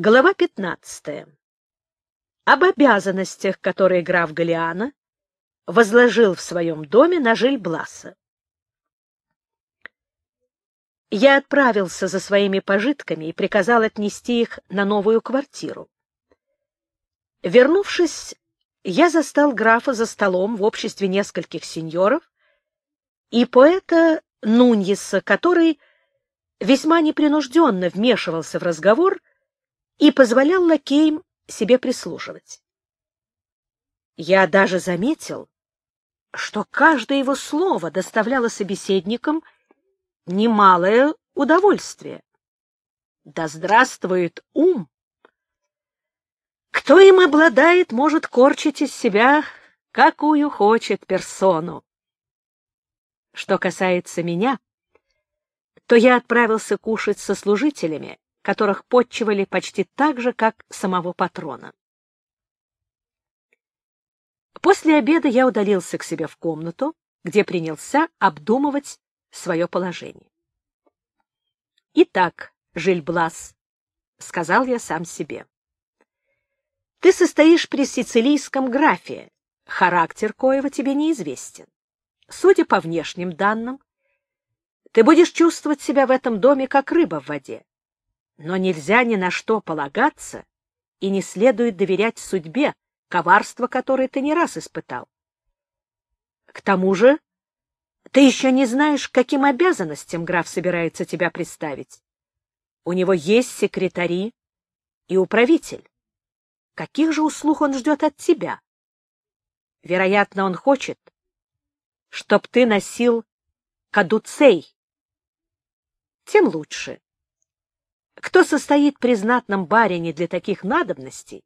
Глава 15. Об обязанностях, которые граф Галиана возложил в своем доме на Жильбласа. Я отправился за своими пожитками и приказал отнести их на новую квартиру. Вернувшись, я застал графа за столом в обществе нескольких сеньоров и поэта Нуньеса, который весьма непринужденно вмешивался в разговор и позволял лакеям себе прислушивать. Я даже заметил, что каждое его слово доставляло собеседникам немалое удовольствие. Да здравствует ум! Кто им обладает, может корчить из себя, какую хочет персону. Что касается меня, то я отправился кушать со служителями, которых подчивали почти так же, как самого патрона. После обеда я удалился к себе в комнату, где принялся обдумывать свое положение. «Итак, Жильблас», — сказал я сам себе, — «ты состоишь при сицилийском графе, характер коего тебе неизвестен. Судя по внешним данным, ты будешь чувствовать себя в этом доме как рыба в воде. Но нельзя ни на что полагаться и не следует доверять судьбе, коварство которое ты не раз испытал. К тому же ты еще не знаешь, каким обязанностям граф собирается тебя представить. У него есть секретари и управитель. Каких же услуг он ждет от тебя? Вероятно, он хочет, чтоб ты носил кадуцей. Тем лучше. Кто состоит при знатном барине для таких надобностей,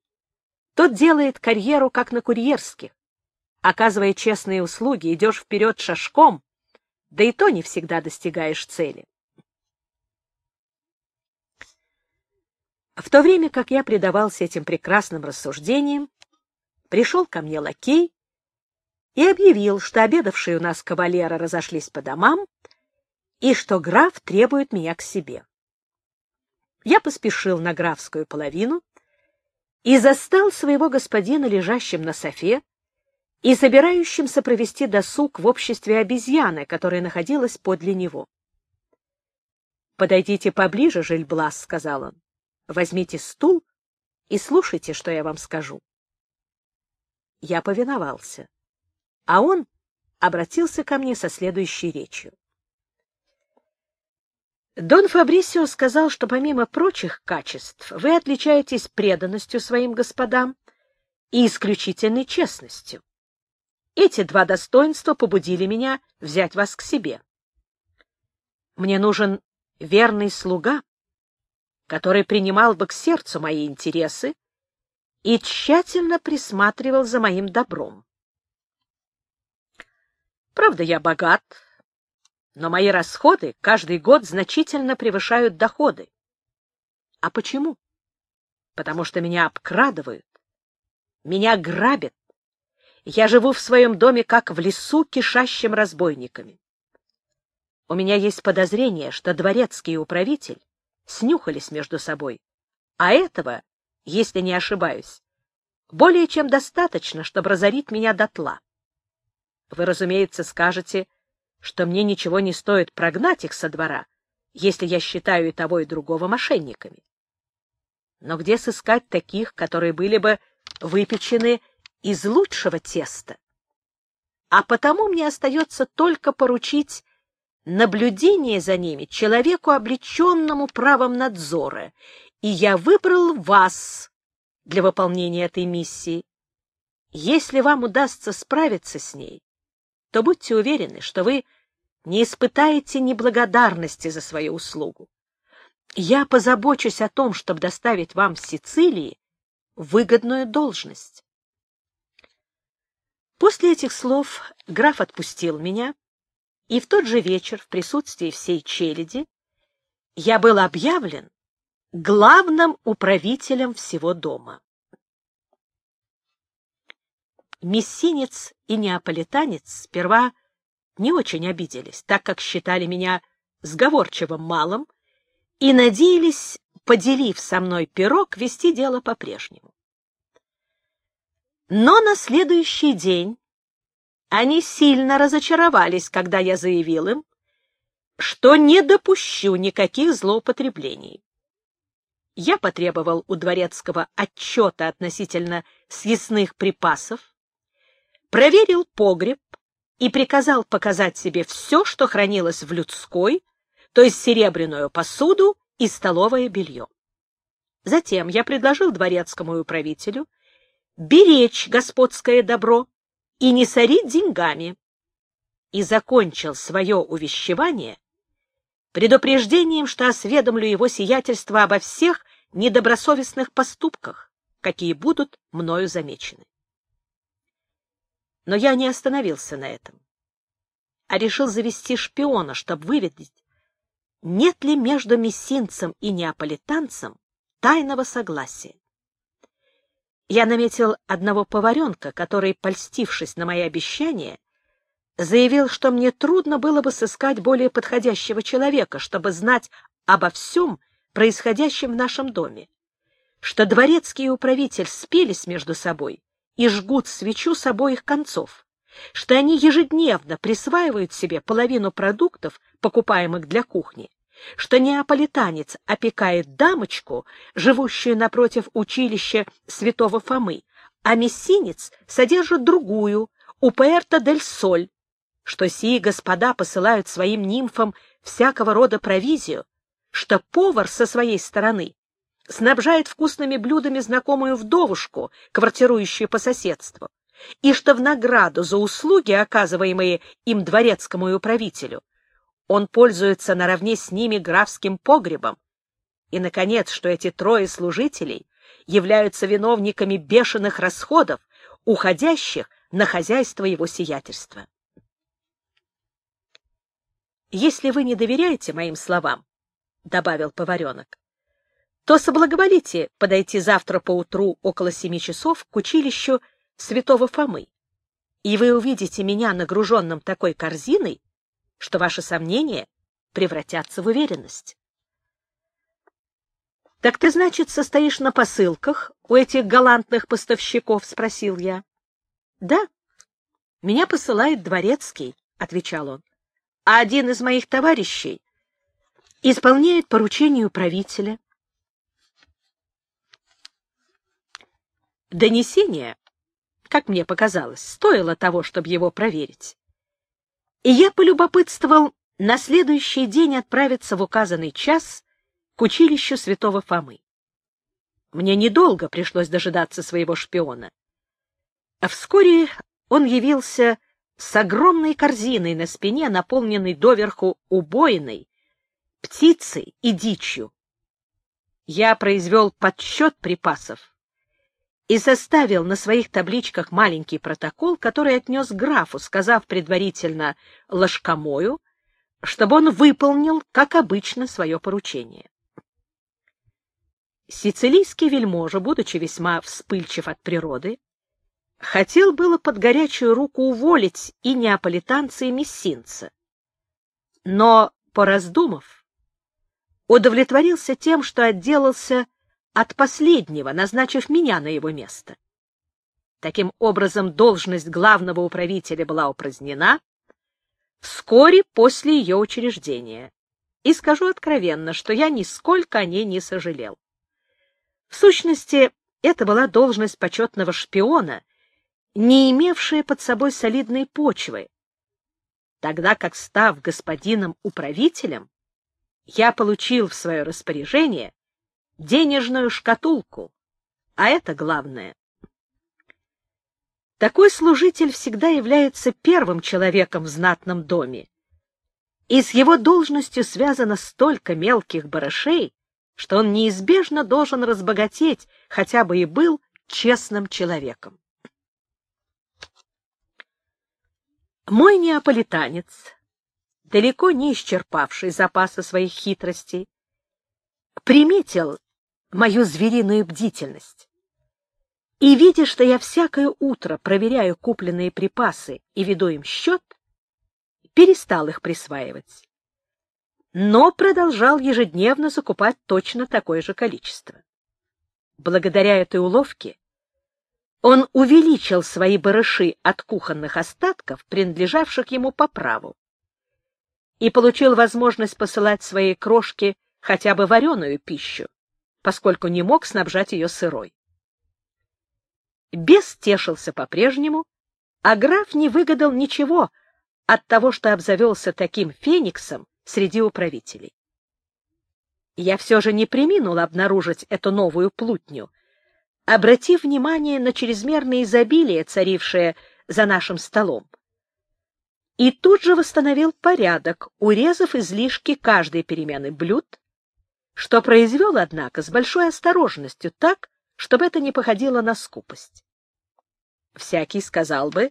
тот делает карьеру, как на курьерских. Оказывая честные услуги, идешь вперед шажком, да и то не всегда достигаешь цели. В то время как я предавался этим прекрасным рассуждениям, пришел ко мне лакей и объявил, что обедавшие у нас кавалеры разошлись по домам и что граф требует меня к себе. Я поспешил на графскую половину и застал своего господина лежащим на софе и собирающимся провести досуг в обществе обезьяны, которая находилась подле него. «Подойдите поближе, Жильблас», — сказал он. «Возьмите стул и слушайте, что я вам скажу». Я повиновался, а он обратился ко мне со следующей речью. Дон Фабрисио сказал, что помимо прочих качеств вы отличаетесь преданностью своим господам и исключительной честностью. Эти два достоинства побудили меня взять вас к себе. Мне нужен верный слуга, который принимал бы к сердцу мои интересы и тщательно присматривал за моим добром. Правда, я богат, но мои расходы каждый год значительно превышают доходы. А почему? Потому что меня обкрадывают, меня грабят. Я живу в своем доме, как в лесу, кишащим разбойниками. У меня есть подозрение, что дворецкий и управитель снюхались между собой, а этого, если не ошибаюсь, более чем достаточно, чтобы разорить меня дотла. Вы, разумеется, скажете, что мне ничего не стоит прогнать их со двора, если я считаю и того, и другого мошенниками. Но где сыскать таких, которые были бы выпечены из лучшего теста? А потому мне остается только поручить наблюдение за ними человеку, облеченному правом надзора, и я выбрал вас для выполнения этой миссии. Если вам удастся справиться с ней, то будьте уверены, что вы не испытаете неблагодарности за свою услугу. Я позабочусь о том, чтобы доставить вам в Сицилии выгодную должность. После этих слов граф отпустил меня, и в тот же вечер в присутствии всей челяди я был объявлен главным управителем всего дома. Мессинец и неаполитанец сперва не очень обиделись, так как считали меня сговорчивым малым и надеялись, поделив со мной пирог, вести дело по-прежнему. Но на следующий день они сильно разочаровались, когда я заявил им, что не допущу никаких злоупотреблений. Я потребовал у дворецкого отчета относительно съестных припасов, проверил погреб и приказал показать себе все, что хранилось в людской, то есть серебряную посуду и столовое белье. Затем я предложил дворецкому управителю беречь господское добро и не сорить деньгами, и закончил свое увещевание предупреждением, что осведомлю его сиятельство обо всех недобросовестных поступках, какие будут мною замечены. Но я не остановился на этом, а решил завести шпиона, чтобы выведать, нет ли между мессинцем и неаполитанцем тайного согласия. Я наметил одного поваренка, который, польстившись на мои обещания, заявил, что мне трудно было бы сыскать более подходящего человека, чтобы знать обо всем происходящем в нашем доме, что дворецкий и управитель спелись между собой и жгут свечу с обоих концов, что они ежедневно присваивают себе половину продуктов, покупаемых для кухни, что неаполитанец опекает дамочку, живущую напротив училища святого Фомы, а мессинец содержит другую, у Пуэрто-дель-Соль, что сии господа посылают своим нимфам всякого рода провизию, что повар со своей стороны снабжает вкусными блюдами знакомую вдовушку, квартирующую по соседству, и что в награду за услуги, оказываемые им дворецкому и управителю, он пользуется наравне с ними графским погребом, и, наконец, что эти трое служителей являются виновниками бешеных расходов, уходящих на хозяйство его сиятельства. «Если вы не доверяете моим словам, — добавил поваренок, — то соблаговолите подойти завтра поутру около семи часов к училищу святого Фомы, и вы увидите меня нагруженным такой корзиной, что ваши сомнения превратятся в уверенность. — Так ты, значит, состоишь на посылках у этих галантных поставщиков? — спросил я. — Да. Меня посылает дворецкий, — отвечал он а один из моих товарищей исполняет поручение правителя. Донесение, как мне показалось, стоило того, чтобы его проверить. И я полюбопытствовал на следующий день отправиться в указанный час к училищу святого Фомы. Мне недолго пришлось дожидаться своего шпиона. А вскоре он явился с огромной корзиной на спине, наполненной доверху убойной, птицей и дичью. Я произвел подсчет припасов и составил на своих табличках маленький протокол, который отнес графу, сказав предварительно ложкомою, чтобы он выполнил, как обычно, свое поручение. Сицилийский вельможа, будучи весьма вспыльчив от природы, хотел было под горячую руку уволить и неаполитанца, и мессинца. Но, пораздумав, удовлетворился тем, что отделался от последнего, назначив меня на его место. Таким образом, должность главного управителя была упразднена вскоре после ее учреждения. И скажу откровенно, что я нисколько о ней не сожалел. В сущности, это была должность почетного шпиона, не имевшие под собой солидной почвы, тогда как, став господином-управителем, я получил в свое распоряжение денежную шкатулку, а это главное. Такой служитель всегда является первым человеком в знатном доме, и с его должностью связано столько мелких барышей, что он неизбежно должен разбогатеть, хотя бы и был честным человеком. Мой неаполитанец, далеко не исчерпавший запасы своих хитростей, приметил мою звериную бдительность. И, видя, что я всякое утро проверяю купленные припасы и веду им счет, перестал их присваивать. но продолжал ежедневно закупать точно такое же количество. Благодаря этой уловке он увеличил свои барыши от кухонных остатков, принадлежавших ему по праву, и получил возможность посылать свои крошки хотя бы вареную пищу, поскольку не мог снабжать ее сырой. Бес тешился по-прежнему, а граф не выгадал ничего от того, что обзавелся таким фениксом среди управителей. Я все же не приминул обнаружить эту новую плутню, обратив внимание на чрезмерное изобилие, царившее за нашим столом. И тут же восстановил порядок, урезав излишки каждой перемены блюд, что произвел, однако, с большой осторожностью так, чтобы это не походило на скупость. Всякий сказал бы,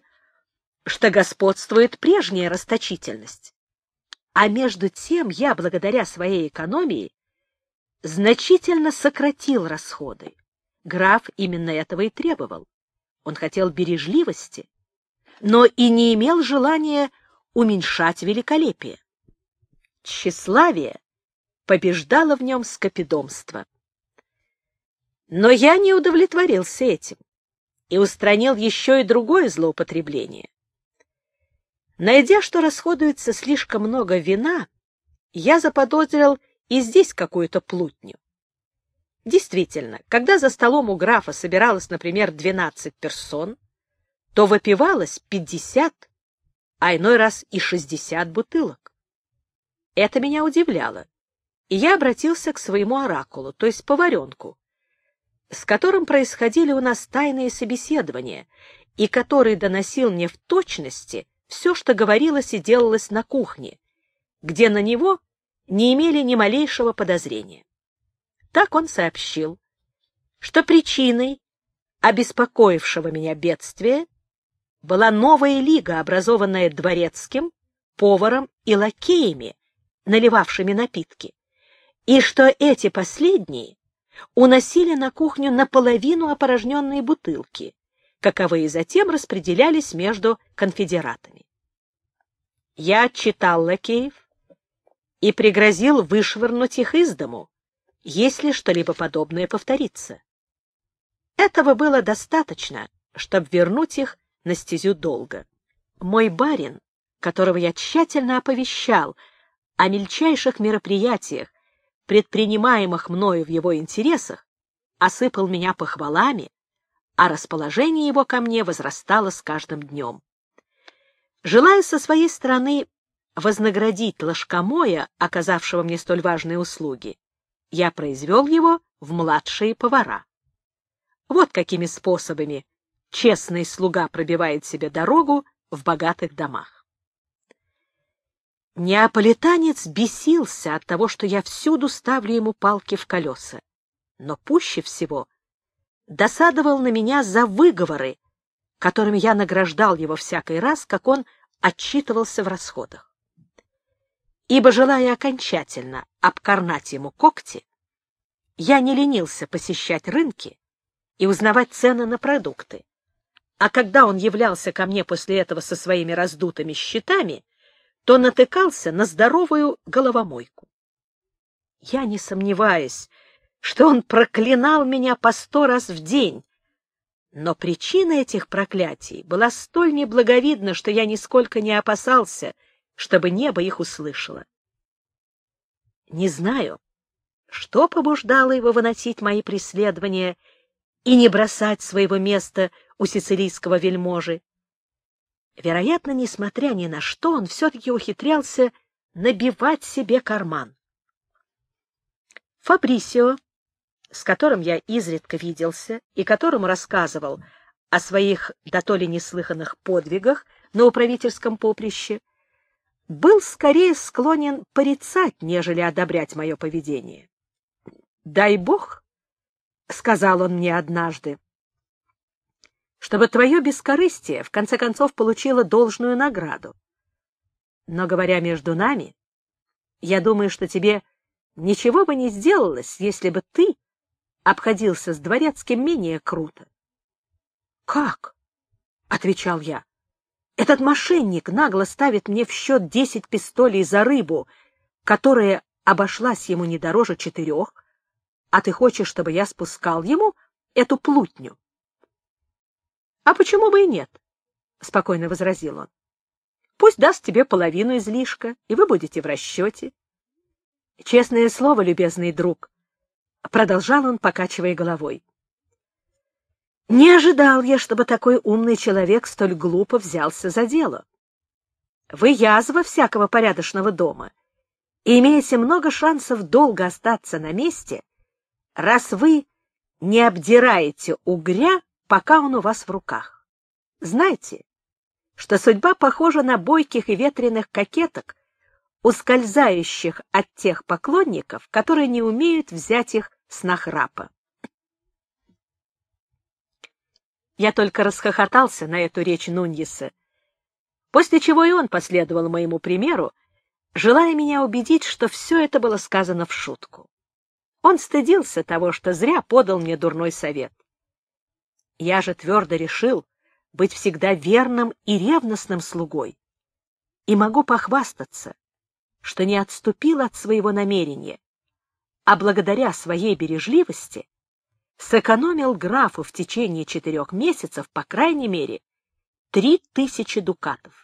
что господствует прежняя расточительность. А между тем я, благодаря своей экономии, значительно сократил расходы. Граф именно этого и требовал. Он хотел бережливости, но и не имел желания уменьшать великолепие. Тщеславие побеждало в нем скопидомство. Но я не удовлетворился этим и устранил еще и другое злоупотребление. Найдя, что расходуется слишком много вина, я заподозрил и здесь какую-то плутню. Действительно, когда за столом у графа собиралось, например, 12 персон, то выпивалось 50, а иной раз и 60 бутылок. Это меня удивляло, и я обратился к своему оракулу, то есть поваренку, с которым происходили у нас тайные собеседования, и который доносил мне в точности все, что говорилось и делалось на кухне, где на него не имели ни малейшего подозрения. Так он сообщил, что причиной обеспокоившего меня бедствия была новая лига, образованная дворецким, поваром и лакеями, наливавшими напитки, и что эти последние уносили на кухню наполовину опорожненные бутылки, каковые затем распределялись между конфедератами. Я отчитал лакеев и пригрозил вышвырнуть их из дому, если что-либо подобное повторится. Этого было достаточно, чтобы вернуть их на стезю долга. Мой барин, которого я тщательно оповещал о мельчайших мероприятиях, предпринимаемых мною в его интересах, осыпал меня похвалами, а расположение его ко мне возрастало с каждым днем. Желая со своей стороны вознаградить ложкомоя, оказавшего мне столь важные услуги, я произвел его в младшие повара. Вот какими способами честный слуга пробивает себе дорогу в богатых домах. Неаполитанец бесился от того, что я всюду ставлю ему палки в колеса, но пуще всего досадовал на меня за выговоры, которыми я награждал его всякий раз, как он отчитывался в расходах. Ибо, желая окончательно обкорнать ему когти, я не ленился посещать рынки и узнавать цены на продукты. А когда он являлся ко мне после этого со своими раздутыми щитами, то натыкался на здоровую головомойку. Я не сомневаюсь, что он проклинал меня по сто раз в день, но причина этих проклятий была столь неблаговидна, что я нисколько не опасался, чтобы небо их услышало. Не знаю, что побуждало его выносить мои преследования и не бросать своего места у сицилийского вельможи. Вероятно, несмотря ни на что, он все-таки ухитрялся набивать себе карман. Фабрисио с которым я изредка виделся и которому рассказывал о своих дотоле неслыханных подвигах на управительском поприще, был скорее склонен порицать, нежели одобрять мое поведение. «Дай Бог», — сказал он мне однажды, «чтобы твое бескорыстие в конце концов получило должную награду. Но, говоря между нами, я думаю, что тебе ничего бы не сделалось, если бы ты обходился с дворецким менее круто. — Как? — отвечал я. — Этот мошенник нагло ставит мне в счет десять пистолей за рыбу, которая обошлась ему не дороже четырех, а ты хочешь, чтобы я спускал ему эту плутню? — А почему бы и нет? — спокойно возразил он. — Пусть даст тебе половину излишка, и вы будете в расчете. — Честное слово, любезный друг, — продолжал он, покачивая головой. — Не ожидал я, чтобы такой умный человек столь глупо взялся за дело. Вы язва всякого порядочного дома и имеете много шансов долго остаться на месте, раз вы не обдираете угря, пока он у вас в руках. Знаете, что судьба похожа на бойких и ветреных кокеток, ускользающих от тех поклонников, которые не умеют взять их с нахрапа. Я только расхохотался на эту речь Нуньеса, после чего и он последовал моему примеру, желая меня убедить, что все это было сказано в шутку. Он стыдился того, что зря подал мне дурной совет. Я же твердо решил быть всегда верным и ревностным слугой. И могу похвастаться, что не отступил от своего намерения, а благодаря своей бережливости сэкономил графу в течение четырех месяцев, по крайней мере, три тысячи дукатов.